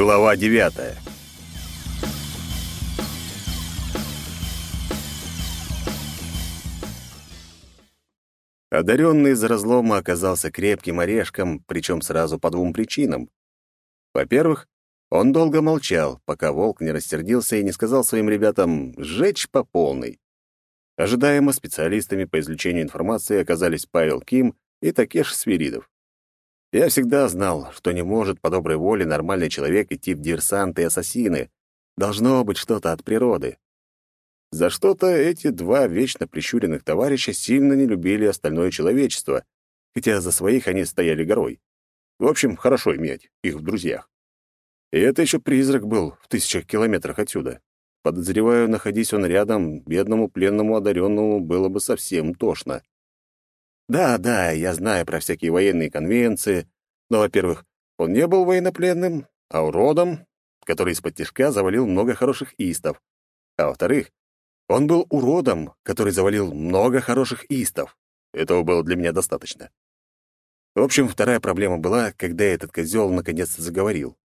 Глава девятая. Одаренный из разлома оказался крепким орешком, причем сразу по двум причинам. Во-первых, он долго молчал, пока волк не рассердился и не сказал своим ребятам «сжечь по полной». Ожидаемо специалистами по извлечению информации оказались Павел Ким и Такеш Свиридов. Я всегда знал, что не может по доброй воле нормальный человек идти в диверсанты и ассасины. Должно быть что-то от природы. За что-то эти два вечно прищуренных товарища сильно не любили остальное человечество, хотя за своих они стояли горой. В общем, хорошо иметь их в друзьях. И это еще призрак был в тысячах километрах отсюда. Подозреваю, находись он рядом, бедному пленному одаренному было бы совсем тошно. Да, да, я знаю про всякие военные конвенции, но, во-первых, он не был военнопленным, а уродом, который из-под тяжка завалил много хороших истов. А во-вторых, он был уродом, который завалил много хороших истов. Этого было для меня достаточно. В общем, вторая проблема была, когда этот козел наконец-то заговорил.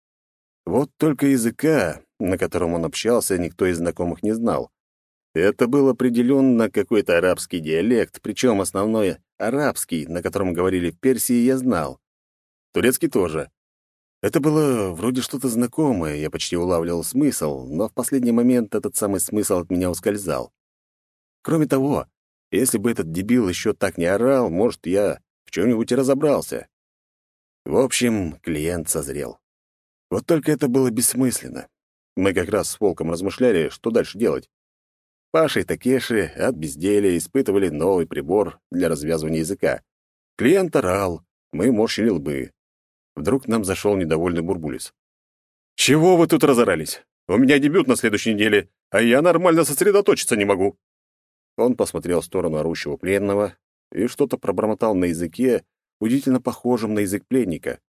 Вот только языка, на котором он общался, никто из знакомых не знал. Это был определенно какой-то арабский диалект, причем основной арабский, на котором говорили в Персии, я знал. Турецкий тоже. Это было вроде что-то знакомое, я почти улавливал смысл, но в последний момент этот самый смысл от меня ускользал. Кроме того, если бы этот дебил еще так не орал, может, я в чем-нибудь и разобрался. В общем, клиент созрел. Вот только это было бессмысленно. Мы как раз с Волком размышляли, что дальше делать. Паша и Такеши от безделия испытывали новый прибор для развязывания языка. Клиент орал, мы морщили лбы. Вдруг нам зашел недовольный Бурбулис. «Чего вы тут разорались? У меня дебют на следующей неделе, а я нормально сосредоточиться не могу». Он посмотрел в сторону орущего пленного и что-то пробормотал на языке, удивительно похожем на язык пленника.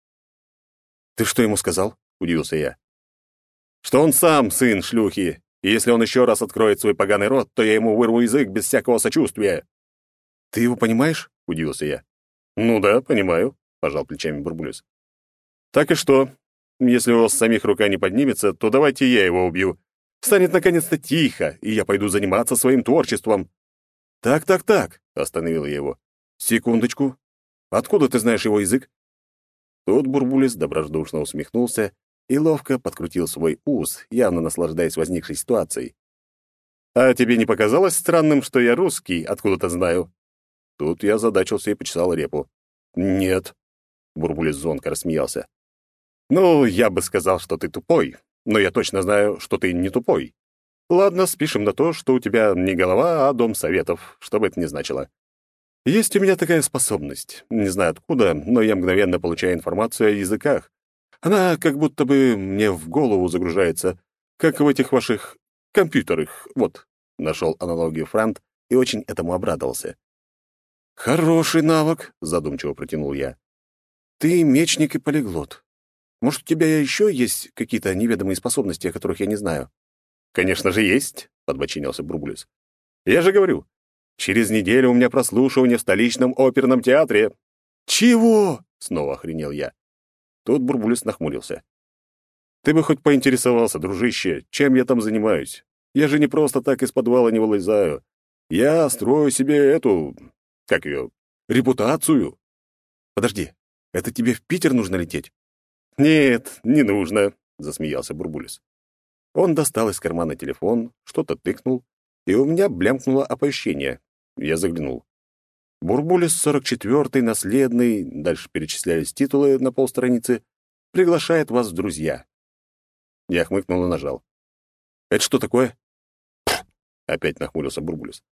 «Ты что ему сказал?» — удивился я. «Что он сам сын шлюхи, и если он еще раз откроет свой поганый рот, то я ему вырву язык без всякого сочувствия». «Ты его понимаешь?» — удивился я. «Ну да, понимаю», — пожал плечами Бурбулис. «Так и что? Если у вас самих рука не поднимется, то давайте я его убью. Станет наконец-то тихо, и я пойду заниматься своим творчеством». «Так, так, так», — остановил я его. «Секундочку. Откуда ты знаешь его язык?» Тут Бурбулис добродушно усмехнулся и ловко подкрутил свой ус, явно наслаждаясь возникшей ситуацией. «А тебе не показалось странным, что я русский, откуда-то знаю?» Тут я задачился и почесал репу. «Нет», — Бурбулис звонко рассмеялся. «Ну, я бы сказал, что ты тупой, но я точно знаю, что ты не тупой. Ладно, спишем на то, что у тебя не голова, а дом советов, что бы это ни значило. Есть у меня такая способность. Не знаю откуда, но я мгновенно получаю информацию о языках. Она как будто бы мне в голову загружается, как в этих ваших компьютерах. Вот, нашел аналогию Франт и очень этому обрадовался. «Хороший навык», — задумчиво протянул я. «Ты мечник и полиглот. Может, у тебя еще есть какие-то неведомые способности, о которых я не знаю?» «Конечно же есть», — подбочинился Бурбулис. «Я же говорю, Через неделю у меня прослушивание в столичном оперном театре». «Чего?» — снова охренел я. Тут Бурбулис нахмурился. «Ты бы хоть поинтересовался, дружище, чем я там занимаюсь. Я же не просто так из подвала не вылезаю. Я строю себе эту... как ее... репутацию». «Подожди, это тебе в Питер нужно лететь?» «Нет, не нужно», — засмеялся Бурбулис. Он достал из кармана телефон, что-то тыкнул, и у меня блямкнуло оповещение. Я заглянул. Бурбулис 44-й, наследный, дальше перечислялись титулы на полстраницы, приглашает вас в друзья. Я хмыкнул и нажал. «Это что такое?» Опять нахмурился Бурбулис.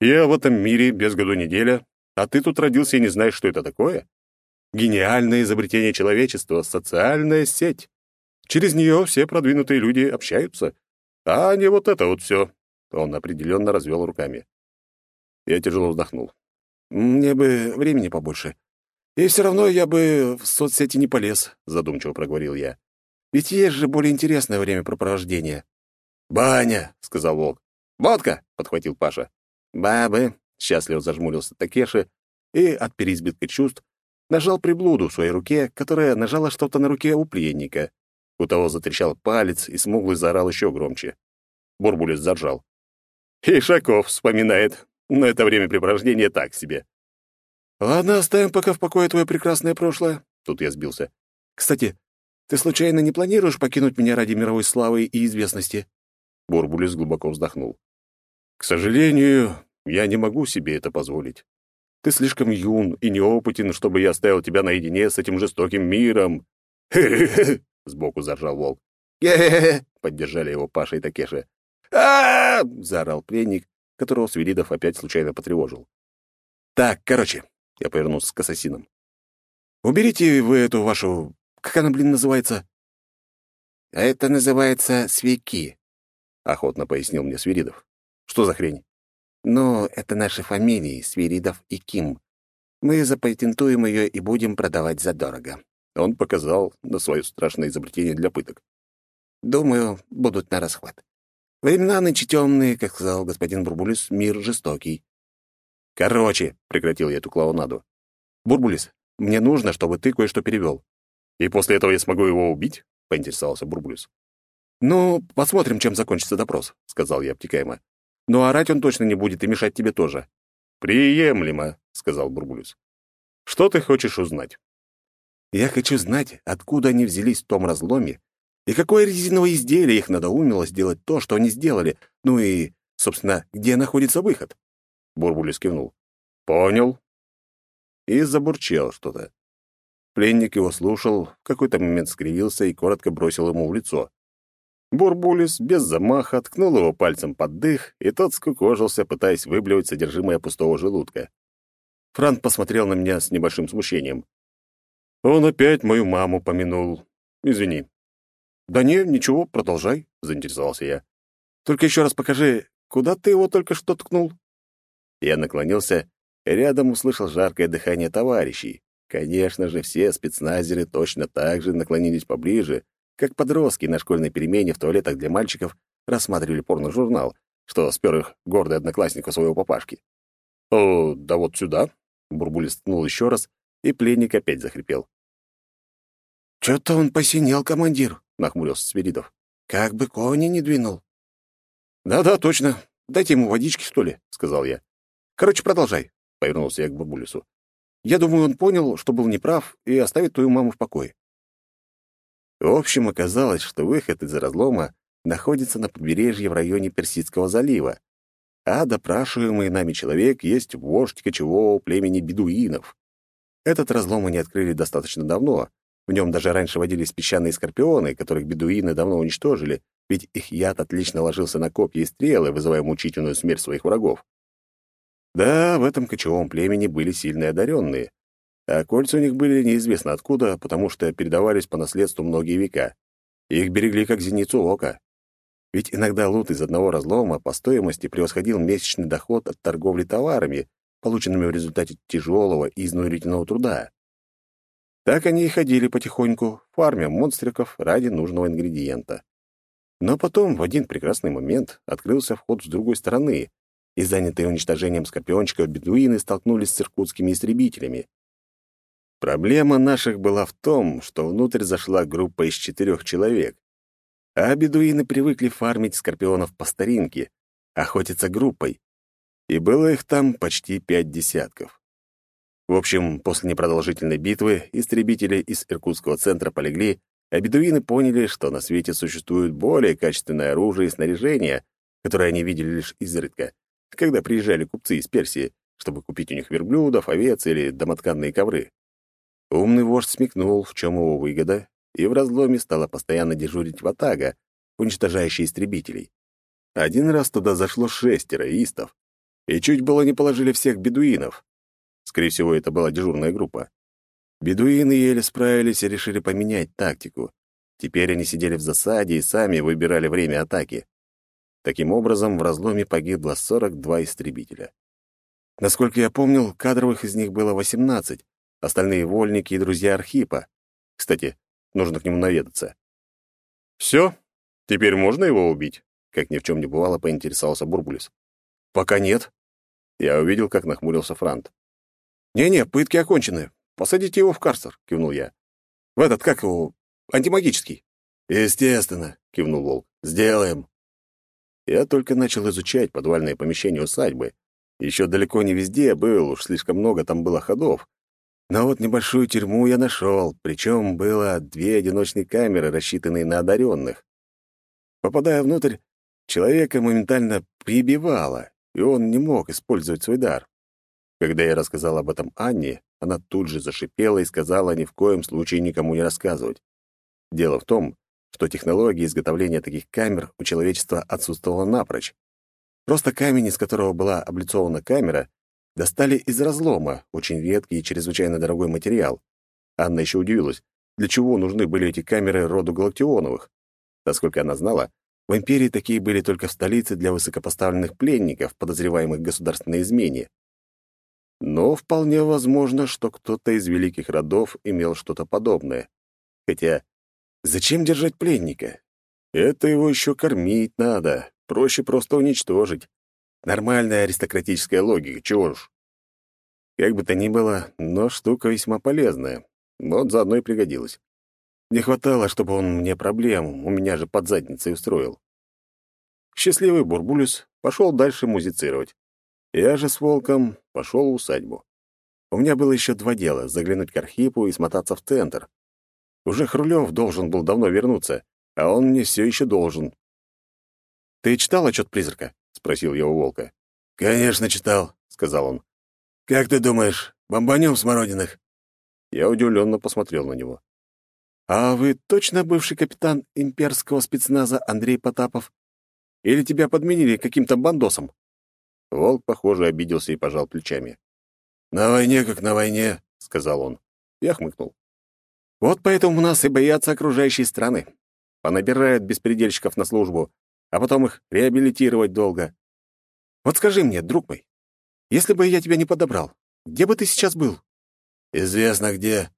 «Я в этом мире без году неделя, а ты тут родился и не знаешь, что это такое? Гениальное изобретение человечества — социальная сеть. Через нее все продвинутые люди общаются, а не вот это вот все». Он определенно развел руками. Я тяжело вздохнул. «Мне бы времени побольше. И все равно я бы в соцсети не полез», — задумчиво проговорил я. «Ведь есть же более интересное времяпрепровождение». «Баня», — сказал Волк. «Водка», — подхватил Паша. «Бабы», — счастливо зажмурился Такеши и от переизбытка чувств нажал приблуду в своей руке, которая нажала что-то на руке у пленника. У того затрещал палец, и смуглый заорал еще громче. Бурбулис заржал. Ишаков вспоминает, но это времяпрепровождение так себе. Ладно, оставим пока в покое твое прекрасное прошлое. Тут я сбился. Кстати, ты случайно не планируешь покинуть меня ради мировой славы и известности? Бурбулис глубоко вздохнул. К сожалению, я не могу себе это позволить. Ты слишком юн и неопытен, чтобы я оставил тебя наедине с этим жестоким миром. Хе-хе-хе, сбоку заржал волк. Хе-хе-хе, поддержали его Паша и Такеша. а заорал пленник, которого Свиридов опять случайно потревожил. «Так, короче», — я повернулся к ассасинам. «Уберите вы эту вашу... Как она, блин, называется?» «А это называется свеки», — охотно пояснил мне Свиридов. «Что за хрень?» «Ну, это наши фамилии, Свиридов и Ким. Мы запатентуем ее и будем продавать задорого». Он показал на свое страшное изобретение для пыток. «Думаю, будут на расхват. Времена нынче темные, как сказал господин Бурбулис, мир жестокий. Короче, прекратил я эту клоунаду. Бурбулис, мне нужно, чтобы ты кое-что перевел. И после этого я смогу его убить? поинтересовался Бурбулис. Ну, посмотрим, чем закончится допрос, сказал я обтекаемо. Но орать он точно не будет и мешать тебе тоже. Приемлемо, сказал Бурбулис. Что ты хочешь узнать? Я хочу знать, откуда они взялись в том разломе и какое резиновое изделие их надоумило сделать то, что они сделали? Ну и, собственно, где находится выход?» Бурбулис кивнул. «Понял». И забурчал что-то. Пленник его слушал, в какой-то момент скривился и коротко бросил ему в лицо. Бурбулис без замаха ткнул его пальцем под дых, и тот скукожился, пытаясь выблевать содержимое пустого желудка. Франт посмотрел на меня с небольшим смущением. «Он опять мою маму помянул. Извини, «Да не, ничего, продолжай», — заинтересовался я. «Только еще раз покажи, куда ты его только что ткнул?» Я наклонился, и рядом услышал жаркое дыхание товарищей. Конечно же, все спецназеры точно так же наклонились поближе, как подростки на школьной перемене в туалетах для мальчиков рассматривали порно-журнал, что спер их гордый одноклассник у своего папашки. «О, да вот сюда!» — Бурбулис ткнул еще раз, и пленник опять захрипел. «Чё-то он посинел, командир», — нахмурился Свиридов. «Как бы кони не двинул». «Да-да, точно. Дайте ему водички, что ли», — сказал я. «Короче, продолжай», — повернулся я к бабулису. «Я думаю, он понял, что был неправ, и оставит твою маму в покое». В общем, оказалось, что выход из разлома находится на побережье в районе Персидского залива, а допрашиваемый нами человек есть вождь кочевого племени бедуинов. Этот разлом они открыли достаточно давно, в нем даже раньше водились песчаные скорпионы, которых бедуины давно уничтожили, ведь их яд отлично ложился на копья и стрелы, вызывая мучительную смерть своих врагов. Да, в этом кочевом племени были сильные одаренные, а кольца у них были неизвестно откуда, потому что передавались по наследству многие века. Их берегли как зеницу ока. Ведь иногда лут из одного разлома по стоимости превосходил месячный доход от торговли товарами, полученными в результате тяжелого и изнурительного труда. Так они и ходили потихоньку, фармя монстриков ради нужного ингредиента. Но потом, в один прекрасный момент, открылся вход с другой стороны, и занятые уничтожением скорпиончиков бедуины столкнулись с иркутскими истребителями. Проблема наших была в том, что внутрь зашла группа из четырех человек, а бедуины привыкли фармить скорпионов по старинке, охотиться группой, и было их там почти пять десятков. В общем, после непродолжительной битвы истребители из Иркутского центра полегли, а бедуины поняли, что на свете существует более качественное оружие и снаряжение, которое они видели лишь изредка, когда приезжали купцы из Персии, чтобы купить у них верблюдов, овец или домотканные ковры. Умный вождь смекнул, в чем его выгода, и в разломе стала постоянно дежурить ватага, уничтожающая истребителей. Один раз туда зашло шестеро истов, и чуть было не положили всех бедуинов, Скорее всего, это была дежурная группа. Бедуины еле справились и решили поменять тактику. Теперь они сидели в засаде и сами выбирали время атаки. Таким образом, в разломе погибло 42 истребителя. Насколько я помнил, кадровых из них было 18, остальные — вольники и друзья Архипа. Кстати, нужно к нему наведаться. «Все? Теперь можно его убить?» Как ни в чем не бывало, поинтересовался Бурбулис. «Пока нет». Я увидел, как нахмурился Франт. «Не-не, пытки окончены. Посадите его в карцер», — кивнул я. «В этот, как его, антимагический». «Естественно», — кивнул Волк. «Сделаем». Я только начал изучать подвальные помещения усадьбы. Еще далеко не везде был, уж слишком много там было ходов. Но вот небольшую тюрьму я нашел, причем было две одиночные камеры, рассчитанные на одаренных. Попадая внутрь, человека моментально прибивало, и он не мог использовать свой дар. Когда я рассказал об этом Анне, она тут же зашипела и сказала ни в коем случае никому не рассказывать. Дело в том, что технология изготовления таких камер у человечества отсутствовала напрочь. Просто камень, из которого была облицована камера, достали из разлома, очень редкий и чрезвычайно дорогой материал. Анна еще удивилась, для чего нужны были эти камеры роду Галактионовых. Насколько она знала, в империи такие были только в столице для высокопоставленных пленников, подозреваемых в государственной измене. Но вполне возможно, что кто-то из великих родов имел что-то подобное. Хотя зачем держать пленника? Это его еще кормить надо, проще просто уничтожить. Нормальная аристократическая логика, чего уж. Как бы то ни было, но штука весьма полезная. Вот заодно и пригодилась. Не хватало, чтобы он мне проблем, у меня же под задницей устроил. Счастливый Бурбулюс пошел дальше музицировать. Я же с волком пошел в усадьбу. У меня было еще два дела — заглянуть к Архипу и смотаться в центр. Уже Хрулев должен был давно вернуться, а он мне все еще должен. «Ты читал отчет призрака?» — спросил я у волка. «Конечно читал», — сказал он. «Как ты думаешь, бомбанем смородиных?» Я удивленно посмотрел на него. «А вы точно бывший капитан имперского спецназа Андрей Потапов? Или тебя подменили каким-то бандосом?» Волк, похоже, обиделся и пожал плечами. «На войне как на войне», — сказал он. Я хмыкнул. «Вот поэтому нас и боятся окружающие страны. Понабирают беспредельщиков на службу, а потом их реабилитировать долго. Вот скажи мне, друг мой, если бы я тебя не подобрал, где бы ты сейчас был?» «Известно где.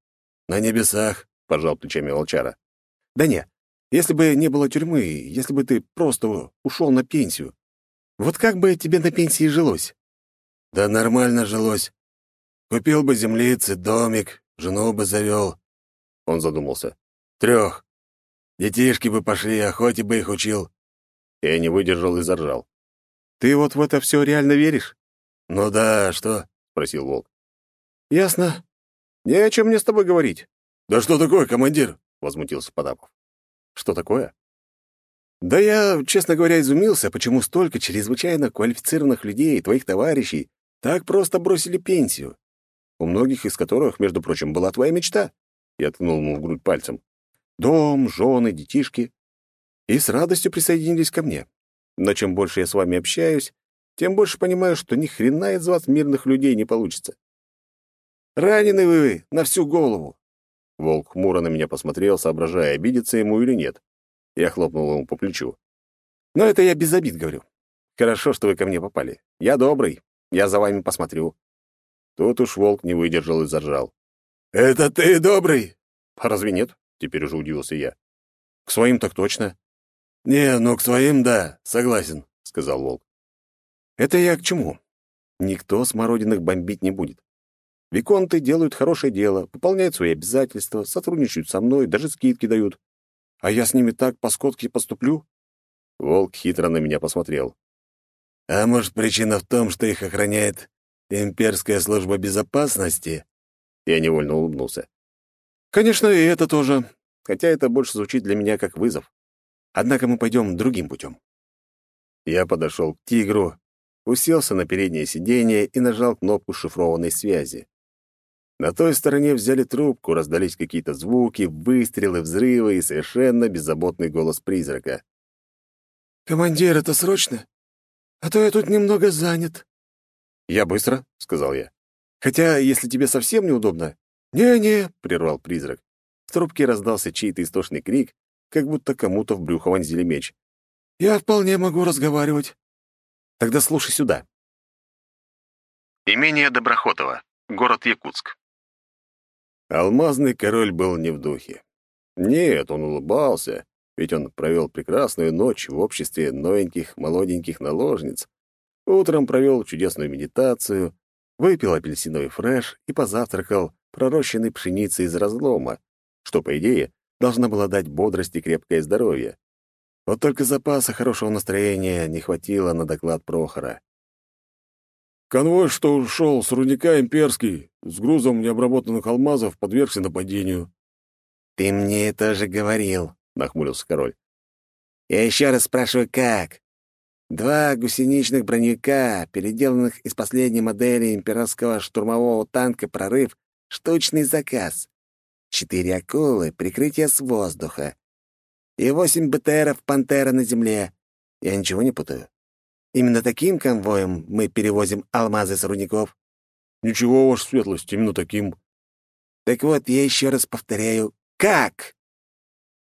На небесах», — пожал плечами волчара. «Да не, если бы не было тюрьмы, если бы ты просто ушел на пенсию, вот как бы тебе на пенсии жилось? Да нормально жилось. Купил бы землицы, домик, жену бы завел. Он задумался. Трех. Детишки бы пошли, охоте бы их учил. Я не выдержал и заржал. Ты вот в это все реально веришь? Ну да, что? спросил волк. Ясно. Не о чем мне с тобой говорить. Да что такое, командир? возмутился Потапов. Что такое? Да я, честно говоря, изумился, почему столько чрезвычайно квалифицированных людей, твоих товарищей, так просто бросили пенсию. У многих из которых, между прочим, была твоя мечта. Я ткнул ему в грудь пальцем. Дом, жены, детишки. И с радостью присоединились ко мне. Но чем больше я с вами общаюсь, тем больше понимаю, что ни хрена из вас мирных людей не получится. Ранены вы на всю голову. Волк хмуро на меня посмотрел, соображая, обидеться ему или нет. Я хлопнул ему по плечу. «Но это я без обид говорю. Хорошо, что вы ко мне попали. Я добрый. Я за вами посмотрю». Тут уж волк не выдержал и заржал. «Это ты добрый?» «А разве нет?» — теперь уже удивился я. «К своим так точно». «Не, ну к своим, да, согласен», — сказал волк. «Это я к чему? Никто смородиных бомбить не будет. Виконты делают хорошее дело, выполняют свои обязательства, сотрудничают со мной, даже скидки дают. А я с ними так по-скотски поступлю?» Волк хитро на меня посмотрел. «А может, причина в том, что их охраняет имперская служба безопасности?» Я невольно улыбнулся. «Конечно, и это тоже, хотя это больше звучит для меня как вызов. Однако мы пойдем другим путем». Я подошел к тигру, уселся на переднее сиденье и нажал кнопку шифрованной связи. На той стороне взяли трубку, раздались какие-то звуки, выстрелы, взрывы и совершенно беззаботный голос призрака. «Командир, это срочно? А то я тут немного занят». «Я быстро», — сказал я. «Хотя, если тебе совсем неудобно...» «Не-не», — прервал призрак. В трубке раздался чей-то истошный крик, как будто кому-то в брюхо вонзили меч. «Я вполне могу разговаривать». «Тогда слушай сюда». Имение Доброхотово, город Якутск. Алмазный король был не в духе. Нет, он улыбался, ведь он провел прекрасную ночь в обществе новеньких молоденьких наложниц. Утром провел чудесную медитацию, выпил апельсиновый фреш и позавтракал пророщенной пшеницей из разлома, что, по идее, должна была дать бодрость и крепкое здоровье. Вот только запаса хорошего настроения не хватило на доклад Прохора. Конвой, что ушел с рудника «Имперский», с грузом необработанных алмазов, подвергся нападению. «Ты мне тоже говорил», — нахмурился король. «Я еще раз спрашиваю, как? Два гусеничных броневика, переделанных из последней модели имперского штурмового танка «Прорыв», штучный заказ. Четыре акулы, прикрытие с воздуха. И восемь БТРов «Пантера» на земле. Я ничего не путаю? Именно таким конвоем мы перевозим алмазы с рудников. Ничего, ваша светлость, именно таким. Так вот, я еще раз повторяю, как?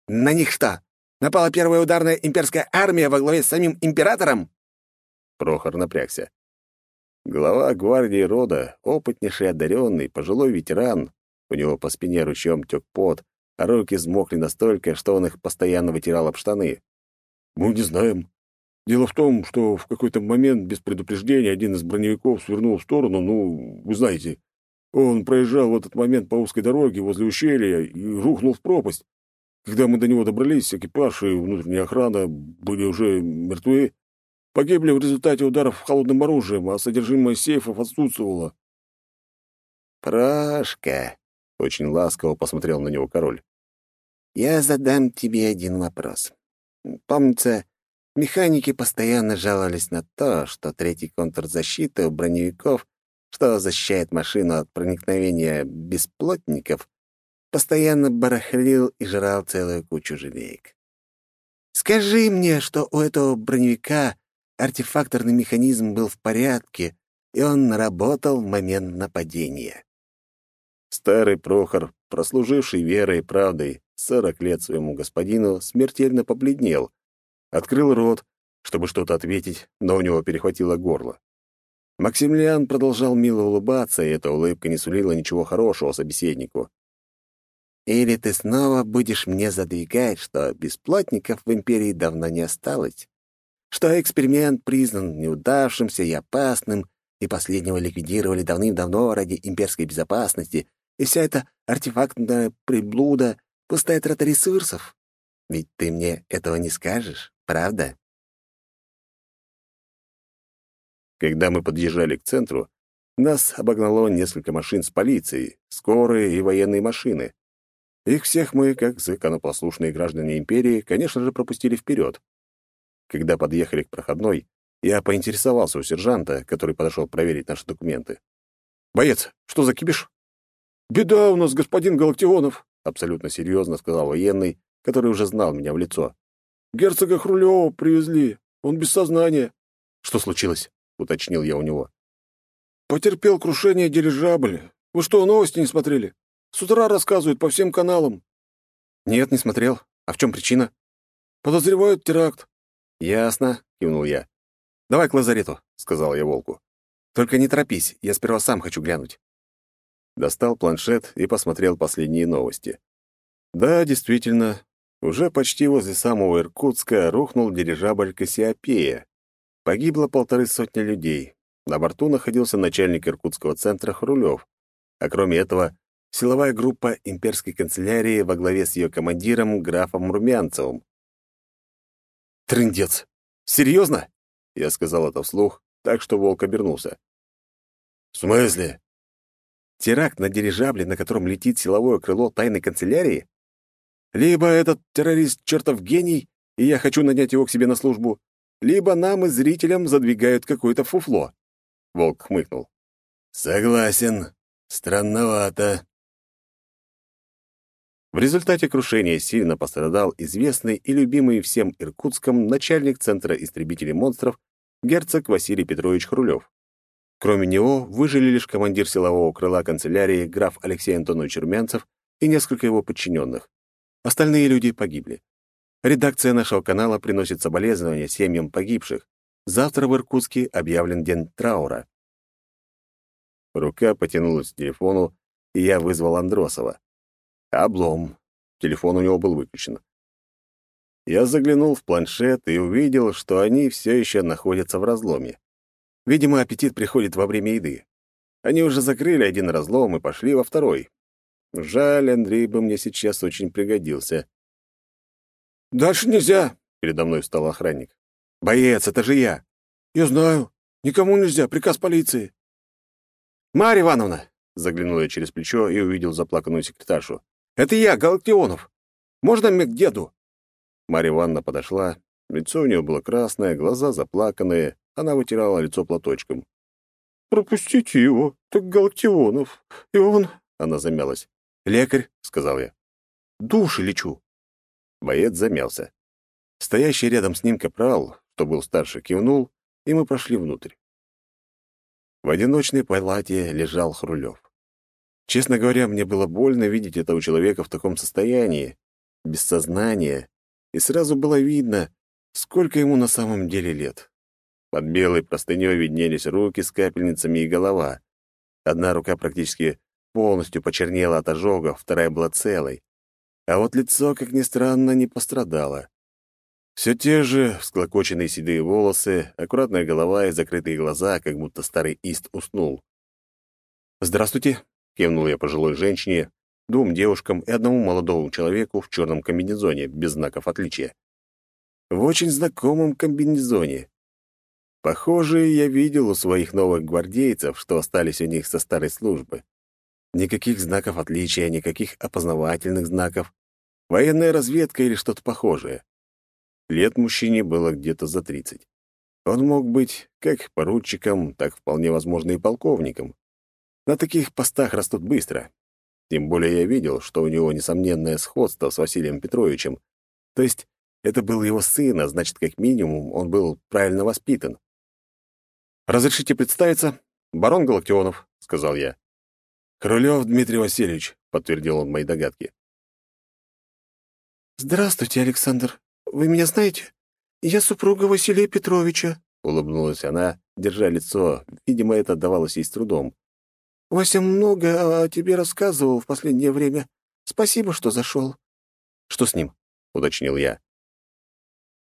На них что, напала первая ударная имперская армия во главе с самим императором? Прохор напрягся. Глава гвардии рода, опытнейший одаренный, пожилой ветеран. У него по спине ручьем тек пот, а руки взмокли настолько, что он их постоянно вытирал об штаны. «Мы не знаем. Дело в том, что в какой-то момент без предупреждения один из броневиков свернул в сторону, ну, вы знаете. Он проезжал в этот момент по узкой дороге возле ущелья и рухнул в пропасть. Когда мы до него добрались, экипаж и внутренняя охрана были уже мертвы. Погибли в результате ударов холодным оружием, а содержимое сейфов отсутствовало. «Прошка», — очень ласково посмотрел на него король. «Я задам тебе один вопрос. Помнится, Механики постоянно жаловались на то, что третий контур защиты у броневиков, что защищает машину от проникновения бесплотников, постоянно барахлил и жрал целую кучу желеек. Скажи мне, что у этого броневика артефакторный механизм был в порядке, и он работал в момент нападения. Старый Прохор, прослуживший верой и правдой сорок лет своему господину, смертельно побледнел, Открыл рот, чтобы что-то ответить, но у него перехватило горло. Максимилиан продолжал мило улыбаться, и эта улыбка не сулила ничего хорошего собеседнику. «Или ты снова будешь мне задвигать, что бесплатников в Империи давно не осталось, что эксперимент признан неудавшимся и опасным, и последнего ликвидировали давным-давно ради имперской безопасности, и вся эта артефактная приблуда — пустая трата ресурсов? Ведь ты мне этого не скажешь?» Правда? Когда мы подъезжали к центру, нас обогнало несколько машин с полицией, скорые и военные машины. Их всех мы, как законопослушные граждане империи, конечно же, пропустили вперед. Когда подъехали к проходной, я поинтересовался у сержанта, который подошел проверить наши документы. «Боец, что за кипиш?» «Беда у нас, господин Галактионов», — абсолютно серьезно сказал военный, который уже знал меня в лицо. Герцога Хрулева привезли. Он без сознания. Что случилось? уточнил я у него. Потерпел крушение дирижабля. Вы что, новости не смотрели? С утра рассказывают по всем каналам. Нет, не смотрел. А в чем причина? Подозревают теракт. Ясно, кивнул я. Давай к лазарету, сказал я волку. Только не торопись, я сперва сам хочу глянуть. Достал планшет и посмотрел последние новости. Да, действительно, уже почти возле самого Иркутска рухнул дирижабль «Кассиопея». Погибло полторы сотни людей. На борту находился начальник Иркутского центра Хрулев. А кроме этого, силовая группа имперской канцелярии во главе с ее командиром графом Румянцевым. «Трындец! Серьезно?» Я сказал это вслух, так что волк обернулся. «В смысле?» «Теракт на дирижабле, на котором летит силовое крыло тайной канцелярии? Либо этот террорист чертов гений, и я хочу нанять его к себе на службу, либо нам и зрителям задвигают какое-то фуфло. Волк хмыкнул. Согласен. Странновато. В результате крушения сильно пострадал известный и любимый всем Иркутском начальник Центра истребителей монстров герцог Василий Петрович Хрулев. Кроме него выжили лишь командир силового крыла канцелярии граф Алексей Антонович Румянцев и несколько его подчиненных. Остальные люди погибли. Редакция нашего канала приносит соболезнования семьям погибших. Завтра в Иркутске объявлен день траура. Рука потянулась к телефону, и я вызвал Андросова. Облом. Телефон у него был выключен. Я заглянул в планшет и увидел, что они все еще находятся в разломе. Видимо, аппетит приходит во время еды. Они уже закрыли один разлом и пошли во второй. Жаль, Андрей бы мне сейчас очень пригодился. «Дальше нельзя!» — передо мной встал охранник. «Боец, это же я!» «Я знаю. Никому нельзя. Приказ полиции». «Марья Ивановна!» — заглянул я через плечо и увидел заплаканную секретаршу. «Это я, Галактионов. Можно мне к деду?» Марья Ивановна подошла. Лицо у нее было красное, глаза заплаканные. Она вытирала лицо платочком. «Пропустите его, так Галактионов. И он...» — она замялась. «Лекарь», — сказал я. «Души лечу». Боец замялся. Стоящий рядом с ним капрал, что был старше, кивнул, и мы прошли внутрь. В одиночной палате лежал Хрулев. Честно говоря, мне было больно видеть этого человека в таком состоянии, без сознания, и сразу было видно, сколько ему на самом деле лет. Под белой простыней виднелись руки с капельницами и голова. Одна рука практически полностью почернела от ожогов, вторая была целой. А вот лицо, как ни странно, не пострадало. Все те же всклокоченные седые волосы, аккуратная голова и закрытые глаза, как будто старый ист уснул. «Здравствуйте», — кивнул я пожилой женщине, двум девушкам и одному молодому человеку в черном комбинезоне, без знаков отличия. В очень знакомом комбинезоне. Похоже, я видел у своих новых гвардейцев, что остались у них со старой службы. Никаких знаков отличия, никаких опознавательных знаков. Военная разведка или что-то похожее. Лет мужчине было где-то за тридцать. Он мог быть как поручиком, так вполне возможно и полковником. На таких постах растут быстро. Тем более я видел, что у него несомненное сходство с Василием Петровичем. То есть это был его сын, а значит, как минимум, он был правильно воспитан. «Разрешите представиться? Барон Галактионов», — сказал я. «Крылёв Дмитрий Васильевич», — подтвердил он мои догадки. «Здравствуйте, Александр. Вы меня знаете? Я супруга Василия Петровича», — улыбнулась она, держа лицо. Видимо, это давалось ей с трудом. «Вася много о тебе рассказывал в последнее время. Спасибо, что зашел». «Что с ним?» — уточнил я.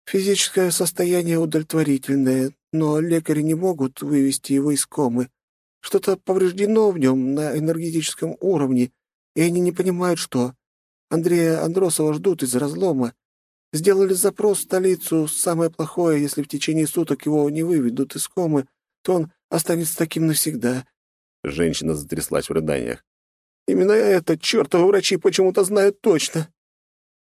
«Физическое состояние удовлетворительное, но лекари не могут вывести его из комы. Что-то повреждено в нем на энергетическом уровне, и они не понимают, что. Андрея Андросова ждут из разлома. Сделали запрос в столицу. Самое плохое, если в течение суток его не выведут из комы, то он останется таким навсегда». Женщина затряслась в рыданиях. «Именно это чертовы врачи почему-то знают точно».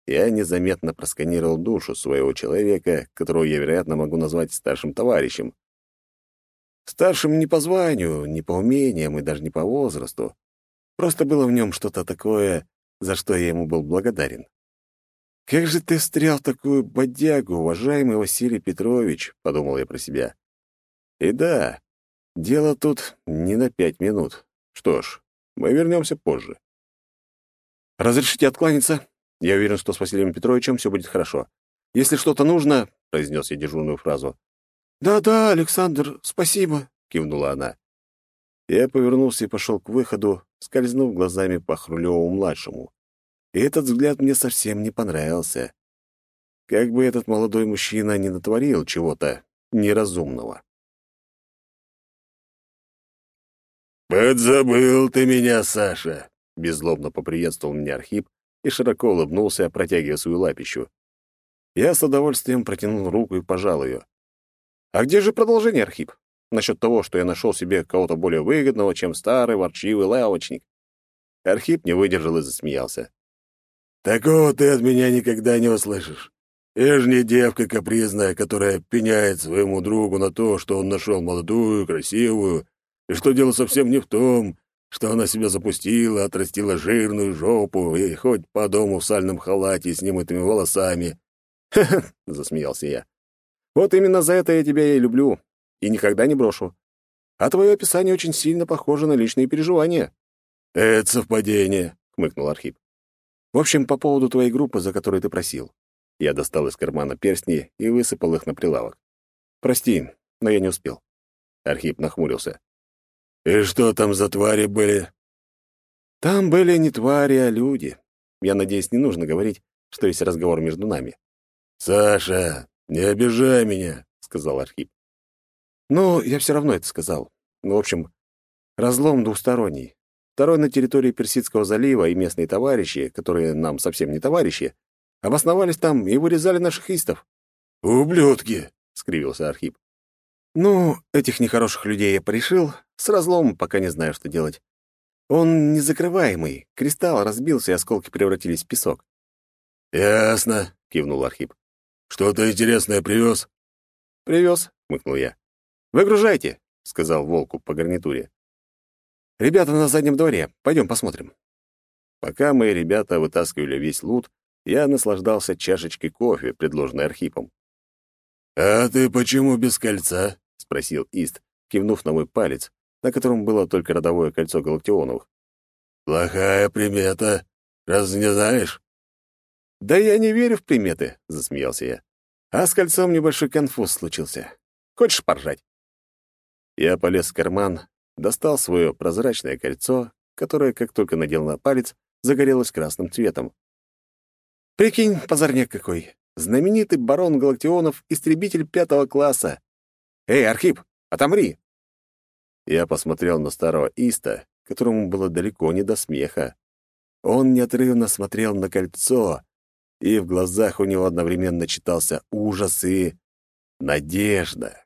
Я незаметно просканировал душу своего человека, которого я, вероятно, могу назвать старшим товарищем. Старшим не по званию, не по умениям и даже не по возрасту. Просто было в нем что-то такое, за что я ему был благодарен. «Как же ты встрял такую бодягу, уважаемый Василий Петрович», — подумал я про себя. И да, дело тут не на пять минут. Что ж, мы вернемся позже. «Разрешите откланяться? Я уверен, что с Василием Петровичем все будет хорошо. Если что-то нужно, — произнес я дежурную фразу, «Да-да, Александр, спасибо», — кивнула она. Я повернулся и пошел к выходу, скользнув глазами по Хрулеву-младшему. И этот взгляд мне совсем не понравился. Как бы этот молодой мужчина не натворил чего-то неразумного. «Подзабыл ты меня, Саша!» — беззлобно поприветствовал меня Архип и широко улыбнулся, протягивая свою лапищу. Я с удовольствием протянул руку и пожал ее. А где же продолжение, Архип? Насчет того, что я нашел себе кого-то более выгодного, чем старый ворчивый лавочник. Архип не выдержал и засмеялся. «Такого ты от меня никогда не услышишь. Я же не девка капризная, которая пеняет своему другу на то, что он нашел молодую, красивую, и что дело совсем не в том, что она себя запустила, отрастила жирную жопу и хоть по дому в сальном халате с немытыми волосами. «Ха-ха!» — засмеялся я. Вот именно за это я тебя и люблю, и никогда не брошу. А твое описание очень сильно похоже на личные переживания». «Это совпадение», — хмыкнул Архип. «В общем, по поводу твоей группы, за которую ты просил». Я достал из кармана перстни и высыпал их на прилавок. «Прости, но я не успел». Архип нахмурился. «И что там за твари были?» «Там были не твари, а люди. Я надеюсь, не нужно говорить, что есть разговор между нами». «Саша, «Не обижай меня», — сказал Архип. «Ну, я все равно это сказал. Ну, в общем, разлом двусторонний. второй на территории Персидского залива, и местные товарищи, которые нам совсем не товарищи, обосновались там и вырезали наших истов. «Ублюдки!» — скривился Архип. «Ну, этих нехороших людей я порешил. С разломом пока не знаю, что делать. Он незакрываемый. Кристалл разбился, и осколки превратились в песок». «Ясно», — кивнул Архип. «Что-то интересное привез?» «Привез», — хмыкнул я. «Выгружайте», — сказал Волку по гарнитуре. «Ребята на заднем дворе. Пойдем посмотрим». Пока мои ребята вытаскивали весь лут, я наслаждался чашечкой кофе, предложенной Архипом. «А ты почему без кольца?» — спросил Ист, кивнув на мой палец, на котором было только родовое кольцо Галактионовых. «Плохая примета. Разве не знаешь?» «Да я не верю в приметы», — засмеялся я. «А с кольцом небольшой конфуз случился. Хочешь поржать?» Я полез в карман, достал свое прозрачное кольцо, которое, как только надел на палец, загорелось красным цветом. «Прикинь, позорняк какой! Знаменитый барон Галактионов, истребитель пятого класса! Эй, Архип, отомри!» Я посмотрел на старого Иста, которому было далеко не до смеха. Он неотрывно смотрел на кольцо, и в глазах у него одновременно читался ужас и надежда.